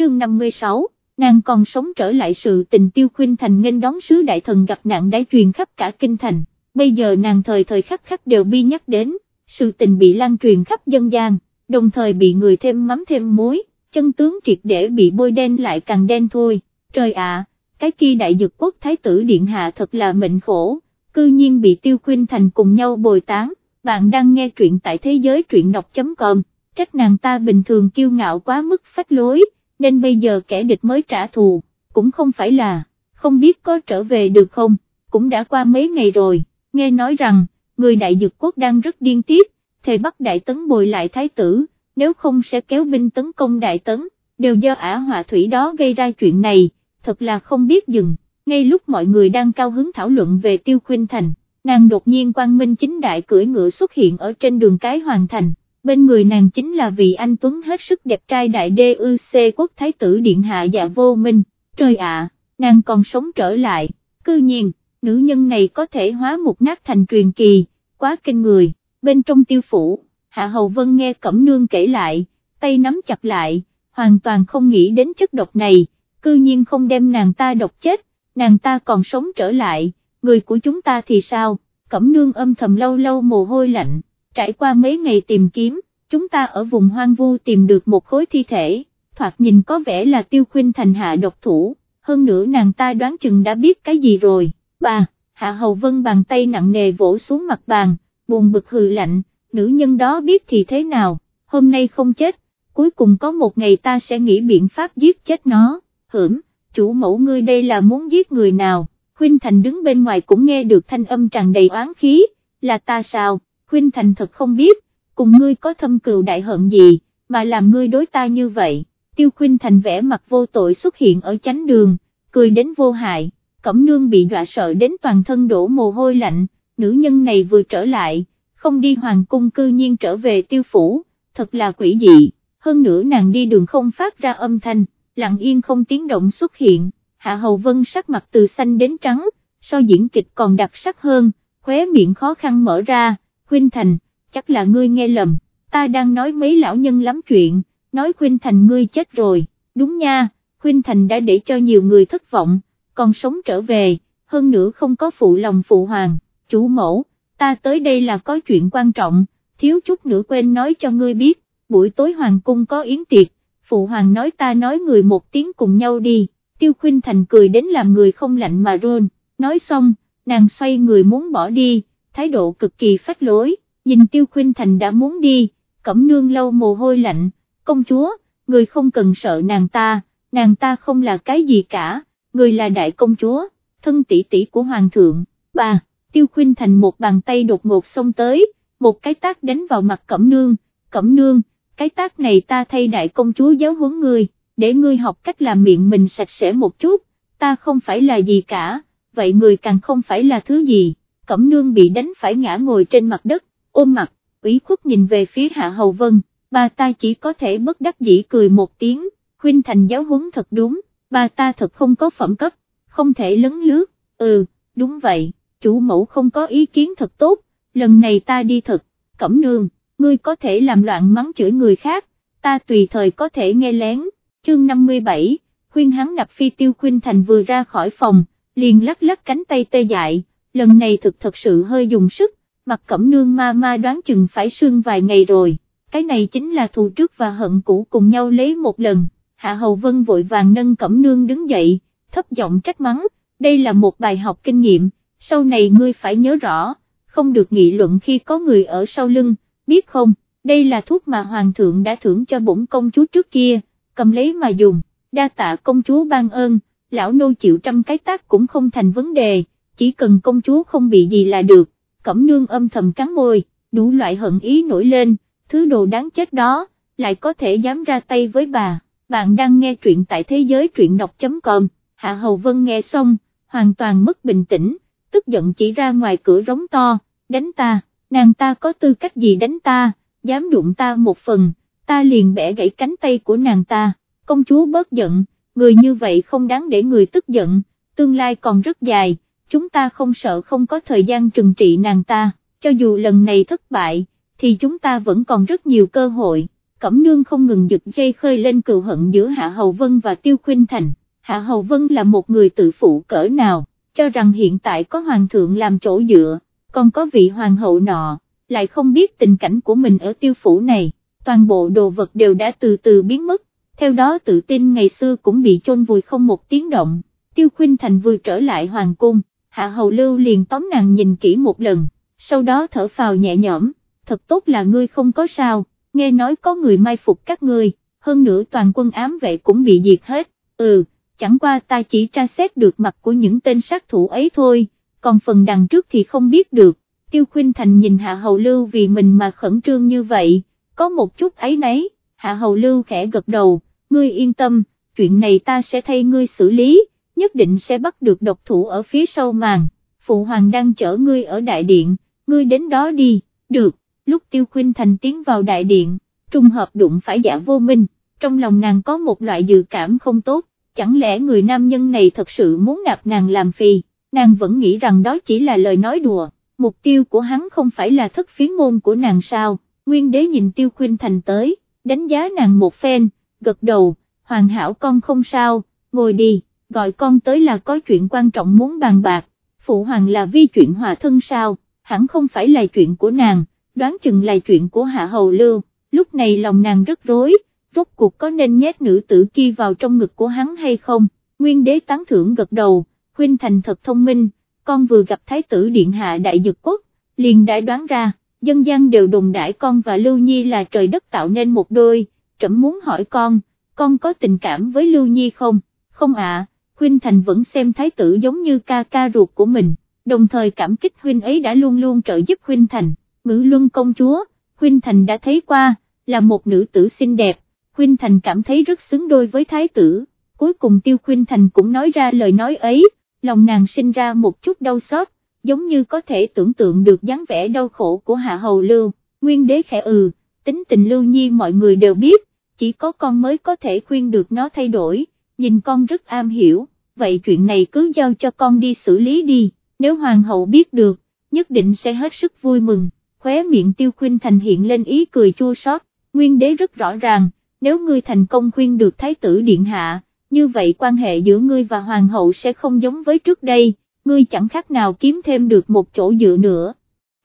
chương 56, nàng còn sống trở lại sự tình tiêu khuyên thành nghênh đón sứ đại thần gặp nạn đã truyền khắp cả kinh thành, bây giờ nàng thời thời khắc khắc đều bi nhắc đến, sự tình bị lan truyền khắp dân gian, đồng thời bị người thêm mắm thêm muối, chân tướng triệt để bị bôi đen lại càng đen thôi, trời ạ, cái kia đại dược quốc thái tử điện hạ thật là mệnh khổ, cư nhiên bị tiêu khuyên thành cùng nhau bồi tán, bạn đang nghe truyện tại thế giới truyện đọc.com, trách nàng ta bình thường kiêu ngạo quá mức phách lối, nên bây giờ kẻ địch mới trả thù, cũng không phải là, không biết có trở về được không, cũng đã qua mấy ngày rồi, nghe nói rằng, người đại dược quốc đang rất điên tiết, thề bắt đại tấn bồi lại thái tử, nếu không sẽ kéo binh tấn công đại tấn, đều do ả họa thủy đó gây ra chuyện này, thật là không biết dừng, ngay lúc mọi người đang cao hứng thảo luận về tiêu khuyên thành, nàng đột nhiên quang minh chính đại cưỡi ngựa xuất hiện ở trên đường cái hoàng thành, bên người nàng chính là vị anh Tuấn hết sức đẹp trai đại đê ư xê quốc thái tử điện hạ dạ vô minh, trời ạ, nàng còn sống trở lại, cư nhiên, nữ nhân này có thể hóa một nát thành truyền kỳ, quá kinh người, bên trong tiêu phủ, hạ hầu vân nghe cẩm nương kể lại, tay nắm chặt lại, hoàn toàn không nghĩ đến chất độc này, cư nhiên không đem nàng ta độc chết, nàng ta còn sống trở lại, người của chúng ta thì sao, cẩm nương âm thầm lâu lâu mồ hôi lạnh trải qua mấy ngày tìm kiếm, chúng ta ở vùng hoang vu tìm được một khối thi thể, thoạt nhìn có vẻ là tiêu khuyên thành hạ độc thủ, hơn nữa nàng ta đoán chừng đã biết cái gì rồi, bà, hạ hầu vân bàn tay nặng nề vỗ xuống mặt bàn, buồn bực hừ lạnh, nữ nhân đó biết thì thế nào, hôm nay không chết, cuối cùng có một ngày ta sẽ nghĩ biện pháp giết chết nó, hưởng, chủ mẫu ngươi đây là muốn giết người nào, khuynh thành đứng bên ngoài cũng nghe được thanh âm tràn đầy oán khí, là ta sao? Khuynh Thành thật không biết, cùng ngươi có thâm cừu đại hận gì, mà làm ngươi đối ta như vậy, tiêu Khuynh Thành vẽ mặt vô tội xuất hiện ở chánh đường, cười đến vô hại, cẩm nương bị dọa sợ đến toàn thân đổ mồ hôi lạnh, nữ nhân này vừa trở lại, không đi hoàng cung cư nhiên trở về tiêu phủ, thật là quỷ dị, hơn nữa nàng đi đường không phát ra âm thanh, lặng yên không tiếng động xuất hiện, hạ hầu vân sắc mặt từ xanh đến trắng, so diễn kịch còn đặc sắc hơn, khóe miệng khó khăn mở ra, Khuynh Thành, chắc là ngươi nghe lầm, ta đang nói mấy lão nhân lắm chuyện, nói Khuynh Thành ngươi chết rồi, đúng nha, Khuynh Thành đã để cho nhiều người thất vọng, còn sống trở về, hơn nữa không có phụ lòng phụ hoàng, chủ mẫu, ta tới đây là có chuyện quan trọng, thiếu chút nữa quên nói cho ngươi biết, buổi tối hoàng cung có yến tiệc, phụ hoàng nói ta nói người một tiếng cùng nhau đi, tiêu khuynh thành cười đến làm người không lạnh mà rôn, nói xong, nàng xoay người muốn bỏ đi, thái độ cực kỳ phách lối, nhìn Tiêu Khuynh Thành đã muốn đi, cẩm nương lâu mồ hôi lạnh, công chúa, người không cần sợ nàng ta, nàng ta không là cái gì cả, người là đại công chúa, thân tỷ tỷ của hoàng thượng, bà, Tiêu Khuynh Thành một bàn tay đột ngột xông tới, một cái tác đánh vào mặt cẩm nương, cẩm nương, cái tác này ta thay đại công chúa giáo huấn ngươi, để ngươi học cách làm miệng mình sạch sẽ một chút, ta không phải là gì cả, vậy người càng không phải là thứ gì. Cẩm Nương bị đánh phải ngã ngồi trên mặt đất, ôm mặt, ủy khuất nhìn về phía Hạ Hầu Vân, bà ta chỉ có thể bất đắc dĩ cười một tiếng, khuyên thành giáo huấn thật đúng, bà ta thật không có phẩm cấp, không thể lấn lướt, ừ, đúng vậy, chủ mẫu không có ý kiến thật tốt, lần này ta đi thật, Cẩm Nương, ngươi có thể làm loạn mắng chửi người khác, ta tùy thời có thể nghe lén, chương 57, khuyên hắn nạp phi tiêu khuyên thành vừa ra khỏi phòng, liền lắc lắc cánh tay tê dại lần này thực thật sự hơi dùng sức, mặt cẩm nương ma ma đoán chừng phải sương vài ngày rồi, cái này chính là thù trước và hận cũ cùng nhau lấy một lần, Hạ Hầu Vân vội vàng nâng cẩm nương đứng dậy, thấp giọng trách mắng, đây là một bài học kinh nghiệm, sau này ngươi phải nhớ rõ, không được nghị luận khi có người ở sau lưng, biết không, đây là thuốc mà Hoàng thượng đã thưởng cho bổn công chúa trước kia, cầm lấy mà dùng, đa tạ công chúa ban ơn, lão nô chịu trăm cái tác cũng không thành vấn đề chỉ cần công chúa không bị gì là được, cẩm nương âm thầm cắn môi, đủ loại hận ý nổi lên, thứ đồ đáng chết đó, lại có thể dám ra tay với bà, bạn đang nghe truyện tại thế giới truyện đọc.com, Hạ Hầu Vân nghe xong, hoàn toàn mất bình tĩnh, tức giận chỉ ra ngoài cửa rống to, đánh ta, nàng ta có tư cách gì đánh ta, dám đụng ta một phần, ta liền bẻ gãy cánh tay của nàng ta, công chúa bớt giận, người như vậy không đáng để người tức giận, tương lai còn rất dài chúng ta không sợ không có thời gian trừng trị nàng ta, cho dù lần này thất bại, thì chúng ta vẫn còn rất nhiều cơ hội, Cẩm Nương không ngừng giật dây khơi lên cựu hận giữa Hạ Hầu Vân và Tiêu Khuynh Thành, Hạ Hầu Vân là một người tự phụ cỡ nào, cho rằng hiện tại có hoàng thượng làm chỗ dựa, còn có vị hoàng hậu nọ, lại không biết tình cảnh của mình ở tiêu phủ này, toàn bộ đồ vật đều đã từ từ biến mất, theo đó tự tin ngày xưa cũng bị chôn vùi không một tiếng động, Tiêu Khuynh Thành vừa trở lại hoàng cung, Hạ Hầu Lưu liền tóm nàng nhìn kỹ một lần, sau đó thở phào nhẹ nhõm, thật tốt là ngươi không có sao, nghe nói có người mai phục các ngươi, hơn nữa toàn quân ám vệ cũng bị diệt hết, ừ, chẳng qua ta chỉ tra xét được mặt của những tên sát thủ ấy thôi, còn phần đằng trước thì không biết được, Tiêu Khuynh Thành nhìn Hạ Hầu Lưu vì mình mà khẩn trương như vậy, có một chút ấy nấy, Hạ Hầu Lưu khẽ gật đầu, ngươi yên tâm, chuyện này ta sẽ thay ngươi xử lý, nhất định sẽ bắt được độc thủ ở phía sau màn, Phụ Hoàng đang chở ngươi ở đại điện, ngươi đến đó đi, được, lúc Tiêu khuyên Thành tiến vào đại điện, trùng hợp đụng phải giả vô minh, trong lòng nàng có một loại dự cảm không tốt, chẳng lẽ người nam nhân này thật sự muốn nạp nàng làm phi, nàng vẫn nghĩ rằng đó chỉ là lời nói đùa, mục tiêu của hắn không phải là thất phiến môn của nàng sao, nguyên đế nhìn Tiêu khuyên Thành tới, đánh giá nàng một phen, gật đầu, hoàn hảo con không sao, ngồi đi, gọi con tới là có chuyện quan trọng muốn bàn bạc, phụ hoàng là vi chuyện hòa thân sao, hẳn không phải là chuyện của nàng, đoán chừng là chuyện của hạ hầu lưu, lúc này lòng nàng rất rối, rốt cuộc có nên nhét nữ tử kia vào trong ngực của hắn hay không, nguyên đế tán thưởng gật đầu, khuyên thành thật thông minh, con vừa gặp thái tử điện hạ đại dực quốc, liền đã đoán ra, dân gian đều đồn đãi con và Lưu Nhi là trời đất tạo nên một đôi, trẫm muốn hỏi con, con có tình cảm với Lưu Nhi không, không ạ, à, Khuynh Thành vẫn xem thái tử giống như ca ca ruột của mình, đồng thời cảm kích Huynh ấy đã luôn luôn trợ giúp Khuynh Thành, ngữ luân công chúa, Khuynh Thành đã thấy qua, là một nữ tử xinh đẹp, Khuynh Thành cảm thấy rất xứng đôi với thái tử, cuối cùng Tiêu Khuynh Thành cũng nói ra lời nói ấy, lòng nàng sinh ra một chút đau xót, giống như có thể tưởng tượng được dáng vẻ đau khổ của Hạ Hầu Lưu, Nguyên đế khẽ ừ, tính tình Lưu Nhi mọi người đều biết, chỉ có con mới có thể khuyên được nó thay đổi, nhìn con rất am hiểu, vậy chuyện này cứ giao cho con đi xử lý đi, nếu Hoàng hậu biết được, nhất định sẽ hết sức vui mừng, khóe miệng Tiêu khuyên Thành hiện lên ý cười chua xót. Nguyên đế rất rõ ràng, nếu ngươi thành công khuyên được Thái tử Điện Hạ, như vậy quan hệ giữa ngươi và Hoàng hậu sẽ không giống với trước đây, ngươi chẳng khác nào kiếm thêm được một chỗ dựa nữa.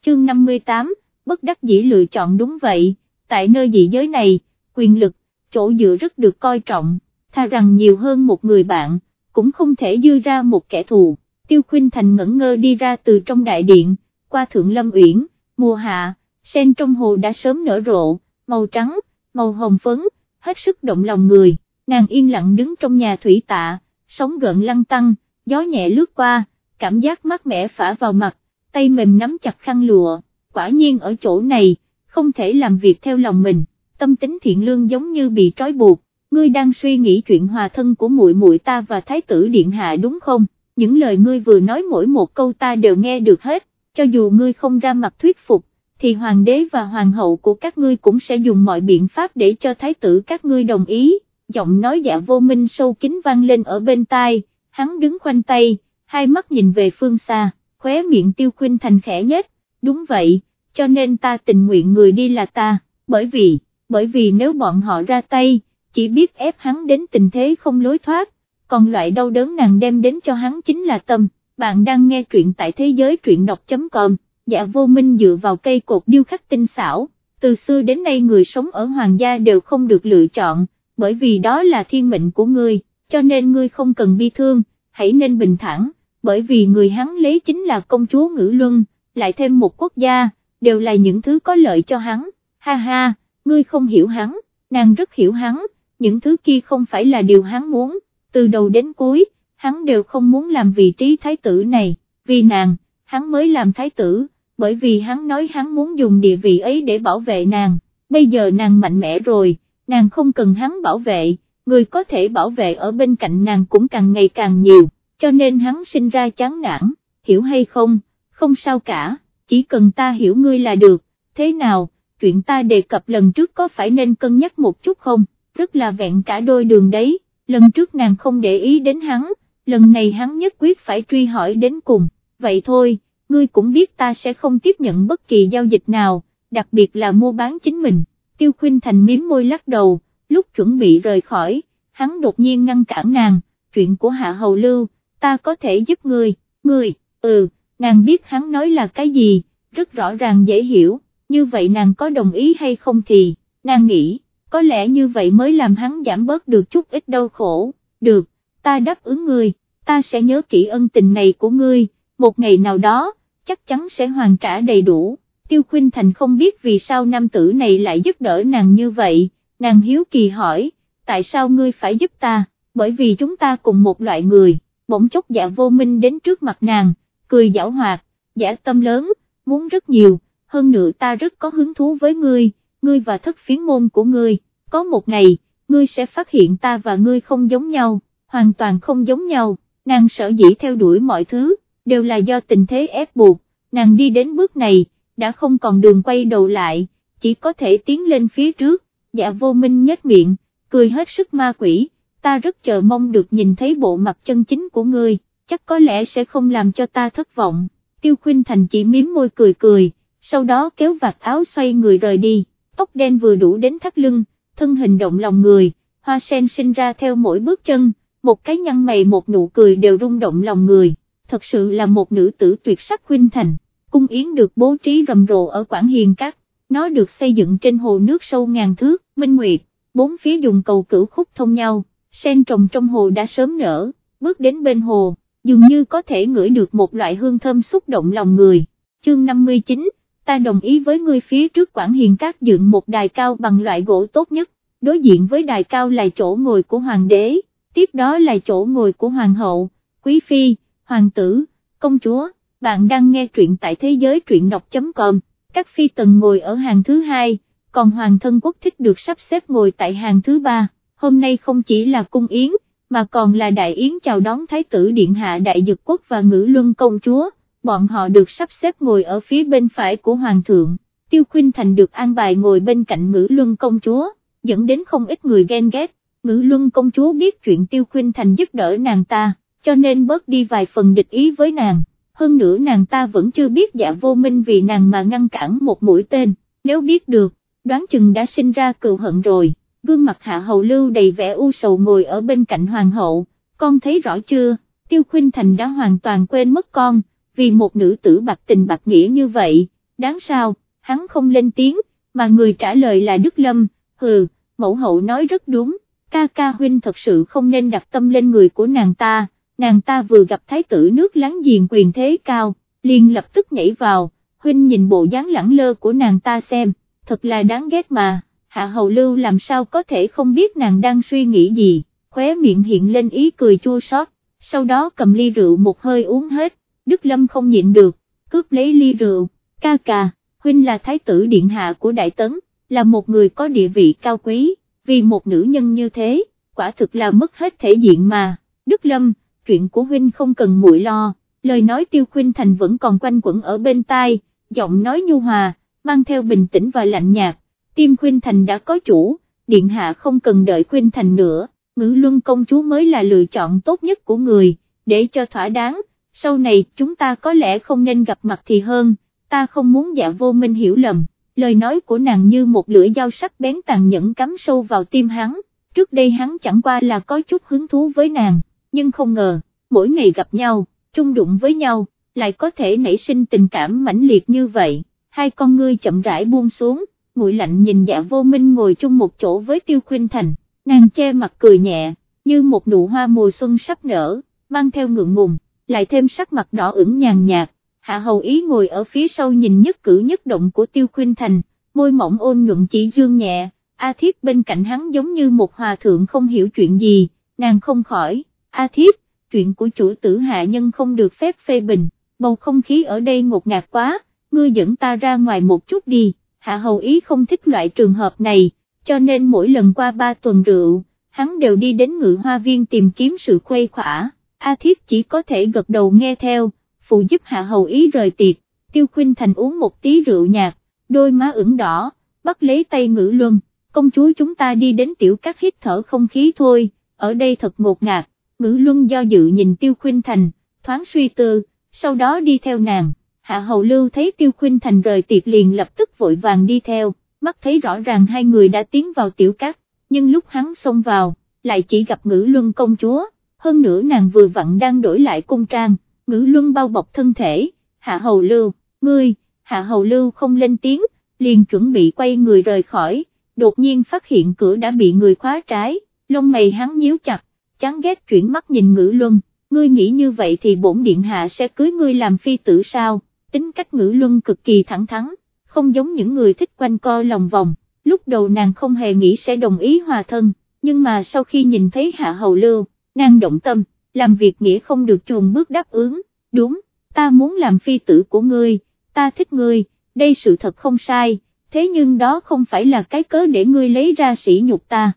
Chương 58, bất đắc dĩ lựa chọn đúng vậy, tại nơi dị giới này, quyền lực, chỗ dựa rất được coi trọng, tha rằng nhiều hơn một người bạn, cũng không thể dư ra một kẻ thù. Tiêu Khuynh Thành ngẩn ngơ đi ra từ trong đại điện, qua Thượng Lâm Uyển, mùa hạ, sen trong hồ đã sớm nở rộ, màu trắng, màu hồng phấn, hết sức động lòng người, nàng yên lặng đứng trong nhà thủy tạ, sóng gợn lăn tăng, gió nhẹ lướt qua, cảm giác mát mẻ phả vào mặt, tay mềm nắm chặt khăn lụa, quả nhiên ở chỗ này, không thể làm việc theo lòng mình, tâm tính thiện lương giống như bị trói buộc, ngươi đang suy nghĩ chuyện hòa thân của muội muội ta và thái tử điện hạ đúng không, những lời ngươi vừa nói mỗi một câu ta đều nghe được hết, cho dù ngươi không ra mặt thuyết phục, thì hoàng đế và hoàng hậu của các ngươi cũng sẽ dùng mọi biện pháp để cho thái tử các ngươi đồng ý, giọng nói dạ vô minh sâu kín vang lên ở bên tai, hắn đứng khoanh tay, hai mắt nhìn về phương xa, khóe miệng tiêu khuynh thành khẽ nhất, đúng vậy, cho nên ta tình nguyện người đi là ta, bởi vì, bởi vì nếu bọn họ ra tay, chỉ biết ép hắn đến tình thế không lối thoát, còn loại đau đớn nàng đem đến cho hắn chính là tâm, bạn đang nghe truyện tại thế giới truyện đọc.com dạ vô minh dựa vào cây cột điêu khắc tinh xảo, từ xưa đến nay người sống ở hoàng gia đều không được lựa chọn, bởi vì đó là thiên mệnh của ngươi, cho nên ngươi không cần bi thương, hãy nên bình thản, bởi vì người hắn lấy chính là công chúa ngữ luân, lại thêm một quốc gia, đều là những thứ có lợi cho hắn, ha ha, ngươi không hiểu hắn, nàng rất hiểu hắn, những thứ kia không phải là điều hắn muốn, từ đầu đến cuối, hắn đều không muốn làm vị trí thái tử này, vì nàng, hắn mới làm thái tử bởi vì hắn nói hắn muốn dùng địa vị ấy để bảo vệ nàng, bây giờ nàng mạnh mẽ rồi, nàng không cần hắn bảo vệ, người có thể bảo vệ ở bên cạnh nàng cũng càng ngày càng nhiều, cho nên hắn sinh ra chán nản, hiểu hay không, không sao cả, chỉ cần ta hiểu ngươi là được, thế nào, chuyện ta đề cập lần trước có phải nên cân nhắc một chút không, rất là vẹn cả đôi đường đấy, lần trước nàng không để ý đến hắn, lần này hắn nhất quyết phải truy hỏi đến cùng, vậy thôi ngươi cũng biết ta sẽ không tiếp nhận bất kỳ giao dịch nào, đặc biệt là mua bán chính mình, Tiêu khuyên Thành miếm môi lắc đầu, lúc chuẩn bị rời khỏi, hắn đột nhiên ngăn cản nàng, chuyện của Hạ Hầu Lưu, ta có thể giúp ngươi, ngươi, ừ, nàng biết hắn nói là cái gì, rất rõ ràng dễ hiểu, như vậy nàng có đồng ý hay không thì, nàng nghĩ, có lẽ như vậy mới làm hắn giảm bớt được chút ít đau khổ, được, ta đáp ứng ngươi, ta sẽ nhớ kỹ ân tình này của ngươi, một ngày nào đó, chắc chắn sẽ hoàn trả đầy đủ. Tiêu khuyên Thành không biết vì sao nam tử này lại giúp đỡ nàng như vậy, nàng hiếu kỳ hỏi, tại sao ngươi phải giúp ta, bởi vì chúng ta cùng một loại người, bỗng chốc dạ vô minh đến trước mặt nàng, cười giảo hoạt, giả tâm lớn, muốn rất nhiều, hơn nữa ta rất có hứng thú với ngươi, ngươi và thất phiến môn của ngươi, có một ngày, ngươi sẽ phát hiện ta và ngươi không giống nhau, hoàn toàn không giống nhau, nàng sở dĩ theo đuổi mọi thứ, đều là do tình thế ép buộc, nàng đi đến bước này, đã không còn đường quay đầu lại, chỉ có thể tiến lên phía trước, dạ vô minh nhếch miệng, cười hết sức ma quỷ, ta rất chờ mong được nhìn thấy bộ mặt chân chính của ngươi, chắc có lẽ sẽ không làm cho ta thất vọng, tiêu khuyên thành chỉ miếm môi cười cười, sau đó kéo vạt áo xoay người rời đi, tóc đen vừa đủ đến thắt lưng, thân hình động lòng người, hoa sen sinh ra theo mỗi bước chân, một cái nhăn mày một nụ cười đều rung động lòng người, thật sự là một nữ tử tuyệt sắc khuynh thành cung yến được bố trí rầm rộ ở Quảng Hiền Các, nó được xây dựng trên hồ nước sâu ngàn thước, minh nguyệt, bốn phía dùng cầu cửu khúc thông nhau, sen trồng trong hồ đã sớm nở, bước đến bên hồ, dường như có thể ngửi được một loại hương thơm xúc động lòng người. Chương 59, ta đồng ý với ngươi phía trước Quảng Hiền Các dựng một đài cao bằng loại gỗ tốt nhất, đối diện với đài cao là chỗ ngồi của hoàng đế, tiếp đó là chỗ ngồi của hoàng hậu, quý phi, hoàng tử, công chúa. Bạn đang nghe truyện tại thế giới truyện đọc.com, các phi tần ngồi ở hàng thứ hai, còn hoàng thân quốc thích được sắp xếp ngồi tại hàng thứ ba, hôm nay không chỉ là cung yến, mà còn là đại yến chào đón thái tử điện hạ đại dực quốc và ngữ luân công chúa, bọn họ được sắp xếp ngồi ở phía bên phải của hoàng thượng, tiêu khuynh thành được an bài ngồi bên cạnh ngữ luân công chúa, dẫn đến không ít người ghen ghét, ngữ luân công chúa biết chuyện tiêu khuynh thành giúp đỡ nàng ta, cho nên bớt đi vài phần địch ý với nàng. Hơn nữa nàng ta vẫn chưa biết dạ vô minh vì nàng mà ngăn cản một mũi tên, nếu biết được, đoán chừng đã sinh ra cựu hận rồi, gương mặt hạ hầu lưu đầy vẻ u sầu ngồi ở bên cạnh hoàng hậu, con thấy rõ chưa, tiêu khuynh thành đã hoàn toàn quên mất con, vì một nữ tử bạc tình bạc nghĩa như vậy, đáng sao, hắn không lên tiếng, mà người trả lời là Đức Lâm, hừ, mẫu hậu nói rất đúng, ca ca huynh thật sự không nên đặt tâm lên người của nàng ta nàng ta vừa gặp thái tử nước láng giềng quyền thế cao, liền lập tức nhảy vào, huynh nhìn bộ dáng lẳng lơ của nàng ta xem, thật là đáng ghét mà, hạ hầu lưu làm sao có thể không biết nàng đang suy nghĩ gì, khóe miệng hiện lên ý cười chua xót, sau đó cầm ly rượu một hơi uống hết, Đức Lâm không nhịn được, cướp lấy ly rượu, ca ca, huynh là thái tử điện hạ của Đại Tấn, là một người có địa vị cao quý, vì một nữ nhân như thế, quả thực là mất hết thể diện mà, Đức Lâm, chuyện của huynh không cần muội lo, lời nói tiêu khuynh thành vẫn còn quanh quẩn ở bên tai, giọng nói nhu hòa, mang theo bình tĩnh và lạnh nhạt, tim khuynh thành đã có chủ, điện hạ không cần đợi khuynh thành nữa, ngữ luân công chúa mới là lựa chọn tốt nhất của người, để cho thỏa đáng, sau này chúng ta có lẽ không nên gặp mặt thì hơn, ta không muốn dạ vô minh hiểu lầm, lời nói của nàng như một lưỡi dao sắc bén tàn nhẫn cắm sâu vào tim hắn, trước đây hắn chẳng qua là có chút hứng thú với nàng nhưng không ngờ, mỗi ngày gặp nhau, chung đụng với nhau, lại có thể nảy sinh tình cảm mãnh liệt như vậy, hai con ngươi chậm rãi buông xuống, nguội lạnh nhìn dạ vô minh ngồi chung một chỗ với tiêu khuyên thành, nàng che mặt cười nhẹ, như một nụ hoa mùa xuân sắp nở, mang theo ngượng ngùng, lại thêm sắc mặt đỏ ửng nhàn nhạt, hạ hầu ý ngồi ở phía sau nhìn nhất cử nhất động của tiêu khuyên thành, môi mỏng ôn nhuận chỉ dương nhẹ, A Thiết bên cạnh hắn giống như một hòa thượng không hiểu chuyện gì, nàng không khỏi, A Thiếp, chuyện của chủ tử hạ nhân không được phép phê bình, bầu không khí ở đây ngột ngạt quá, ngươi dẫn ta ra ngoài một chút đi, hạ hầu ý không thích loại trường hợp này, cho nên mỗi lần qua ba tuần rượu, hắn đều đi đến ngự hoa viên tìm kiếm sự khuây khỏa, A Thiết chỉ có thể gật đầu nghe theo, phụ giúp hạ hầu ý rời tiệc, tiêu khuynh thành uống một tí rượu nhạt, đôi má ửng đỏ, bắt lấy tay ngữ luân, công chúa chúng ta đi đến tiểu các hít thở không khí thôi, ở đây thật ngột ngạt. Ngữ luân do dự nhìn tiêu khuynh thành, thoáng suy tư, sau đó đi theo nàng, hạ hầu lưu thấy tiêu khuynh thành rời tiệc liền lập tức vội vàng đi theo, mắt thấy rõ ràng hai người đã tiến vào tiểu cát, nhưng lúc hắn xông vào, lại chỉ gặp ngữ luân công chúa, hơn nữa nàng vừa vặn đang đổi lại cung trang, ngữ luân bao bọc thân thể, hạ hầu lưu, ngươi, hạ hầu lưu không lên tiếng, liền chuẩn bị quay người rời khỏi, đột nhiên phát hiện cửa đã bị người khóa trái, lông mày hắn nhíu chặt, chán ghét chuyển mắt nhìn ngữ luân, ngươi nghĩ như vậy thì bổn điện hạ sẽ cưới ngươi làm phi tử sao, tính cách ngữ luân cực kỳ thẳng thắn, không giống những người thích quanh co lòng vòng, lúc đầu nàng không hề nghĩ sẽ đồng ý hòa thân, nhưng mà sau khi nhìn thấy hạ hầu lưu, nàng động tâm, làm việc nghĩa không được chuồn bước đáp ứng, đúng, ta muốn làm phi tử của ngươi, ta thích ngươi, đây sự thật không sai, thế nhưng đó không phải là cái cớ để ngươi lấy ra sỉ nhục ta.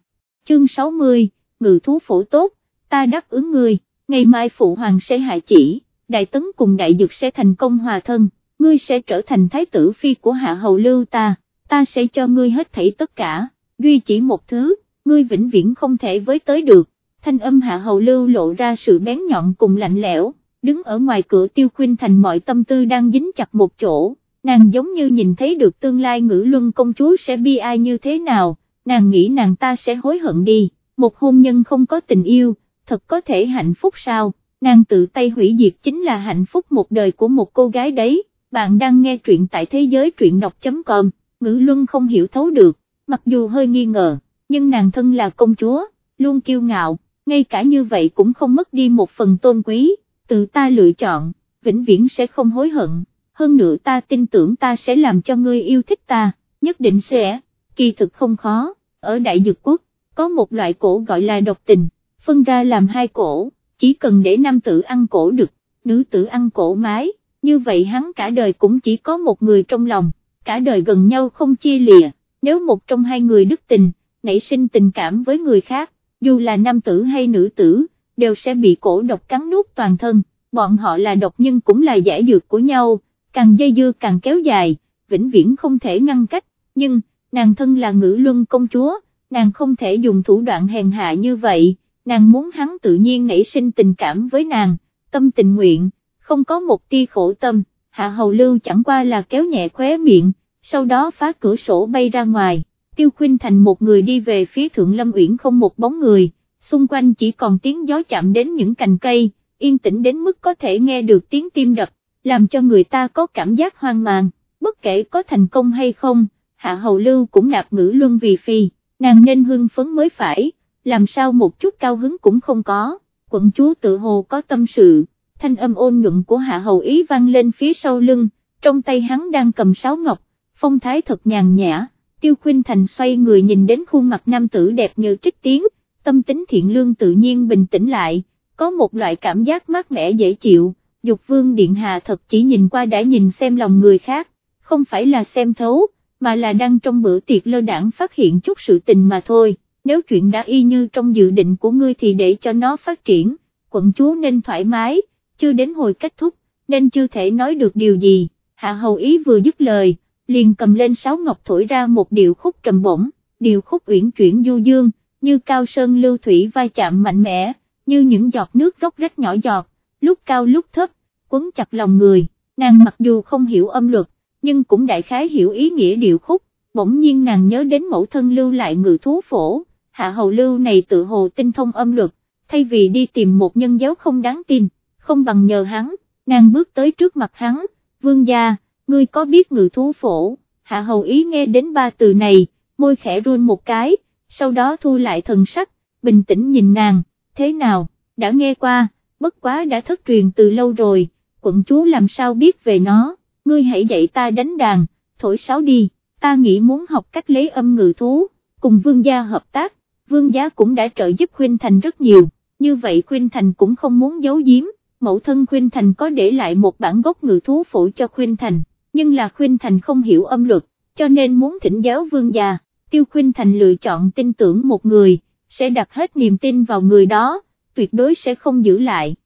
Chương 60, ngự thú phổ tốt, ta đáp ứng ngươi, ngày mai phụ hoàng sẽ hạ chỉ, đại tấn cùng đại dực sẽ thành công hòa thân, ngươi sẽ trở thành thái tử phi của hạ hầu lưu ta, ta sẽ cho ngươi hết thảy tất cả, duy chỉ một thứ, ngươi vĩnh viễn không thể với tới được, thanh âm hạ hầu lưu lộ ra sự bén nhọn cùng lạnh lẽo, đứng ở ngoài cửa tiêu khuyên thành mọi tâm tư đang dính chặt một chỗ, nàng giống như nhìn thấy được tương lai ngữ luân công chúa sẽ bi ai như thế nào, nàng nghĩ nàng ta sẽ hối hận đi, một hôn nhân không có tình yêu, thật có thể hạnh phúc sao, nàng tự tay hủy diệt chính là hạnh phúc một đời của một cô gái đấy, bạn đang nghe truyện tại thế giới truyện đọc.com, ngữ luân không hiểu thấu được, mặc dù hơi nghi ngờ, nhưng nàng thân là công chúa, luôn kiêu ngạo, ngay cả như vậy cũng không mất đi một phần tôn quý, tự ta lựa chọn, vĩnh viễn sẽ không hối hận, hơn nữa ta tin tưởng ta sẽ làm cho ngươi yêu thích ta, nhất định sẽ, kỳ thực không khó, ở Đại Dược Quốc, có một loại cổ gọi là độc tình, phân ra làm hai cổ, chỉ cần để nam tử ăn cổ đực, nữ tử ăn cổ mái, như vậy hắn cả đời cũng chỉ có một người trong lòng, cả đời gần nhau không chia lìa, nếu một trong hai người đức tình, nảy sinh tình cảm với người khác, dù là nam tử hay nữ tử, đều sẽ bị cổ độc cắn nuốt toàn thân, bọn họ là độc nhưng cũng là giải dược của nhau, càng dây dưa càng kéo dài, vĩnh viễn không thể ngăn cách, nhưng, nàng thân là ngữ luân công chúa, nàng không thể dùng thủ đoạn hèn hạ như vậy, nàng muốn hắn tự nhiên nảy sinh tình cảm với nàng, tâm tình nguyện, không có một tia khổ tâm, hạ hầu lưu chẳng qua là kéo nhẹ khóe miệng, sau đó phá cửa sổ bay ra ngoài, tiêu khuyên thành một người đi về phía thượng lâm uyển không một bóng người, xung quanh chỉ còn tiếng gió chạm đến những cành cây, yên tĩnh đến mức có thể nghe được tiếng tim đập, làm cho người ta có cảm giác hoang mang, bất kể có thành công hay không, hạ hầu lưu cũng nạp ngữ luân vì phi, nàng nên hưng phấn mới phải, làm sao một chút cao hứng cũng không có, quận chúa tự hồ có tâm sự, thanh âm ôn nhuận của hạ hầu ý vang lên phía sau lưng, trong tay hắn đang cầm sáo ngọc, phong thái thật nhàn nhã, tiêu khuyên thành xoay người nhìn đến khuôn mặt nam tử đẹp như trích tiếng, tâm tính thiện lương tự nhiên bình tĩnh lại, có một loại cảm giác mát mẻ dễ chịu, dục vương điện hạ thật chỉ nhìn qua đã nhìn xem lòng người khác, không phải là xem thấu, mà là đang trong bữa tiệc lơ đảng phát hiện chút sự tình mà thôi, nếu chuyện đã y như trong dự định của ngươi thì để cho nó phát triển, quận chúa nên thoải mái, chưa đến hồi kết thúc, nên chưa thể nói được điều gì, hạ hầu ý vừa dứt lời, liền cầm lên sáo ngọc thổi ra một điệu khúc trầm bổng, điệu khúc uyển chuyển du dương, như cao sơn lưu thủy vai chạm mạnh mẽ, như những giọt nước róc rách nhỏ giọt, lúc cao lúc thấp, quấn chặt lòng người, nàng mặc dù không hiểu âm luật, nhưng cũng đại khái hiểu ý nghĩa điệu khúc, bỗng nhiên nàng nhớ đến mẫu thân lưu lại ngự thú phổ, hạ hầu lưu này tự hồ tinh thông âm luật, thay vì đi tìm một nhân giáo không đáng tin, không bằng nhờ hắn, nàng bước tới trước mặt hắn, vương gia, ngươi có biết ngự thú phổ, hạ hầu ý nghe đến ba từ này, môi khẽ run một cái, sau đó thu lại thần sắc, bình tĩnh nhìn nàng, thế nào, đã nghe qua, bất quá đã thất truyền từ lâu rồi, quận chúa làm sao biết về nó, ngươi hãy dạy ta đánh đàn, thổi sáo đi, ta nghĩ muốn học cách lấy âm ngự thú, cùng vương gia hợp tác, vương gia cũng đã trợ giúp Khuynh Thành rất nhiều, như vậy Khuynh Thành cũng không muốn giấu giếm, mẫu thân Khuynh Thành có để lại một bản gốc ngự thú phổ cho Khuynh Thành, nhưng là Khuynh Thành không hiểu âm luật, cho nên muốn thỉnh giáo vương gia, Tiêu Khuynh Thành lựa chọn tin tưởng một người, sẽ đặt hết niềm tin vào người đó, tuyệt đối sẽ không giữ lại.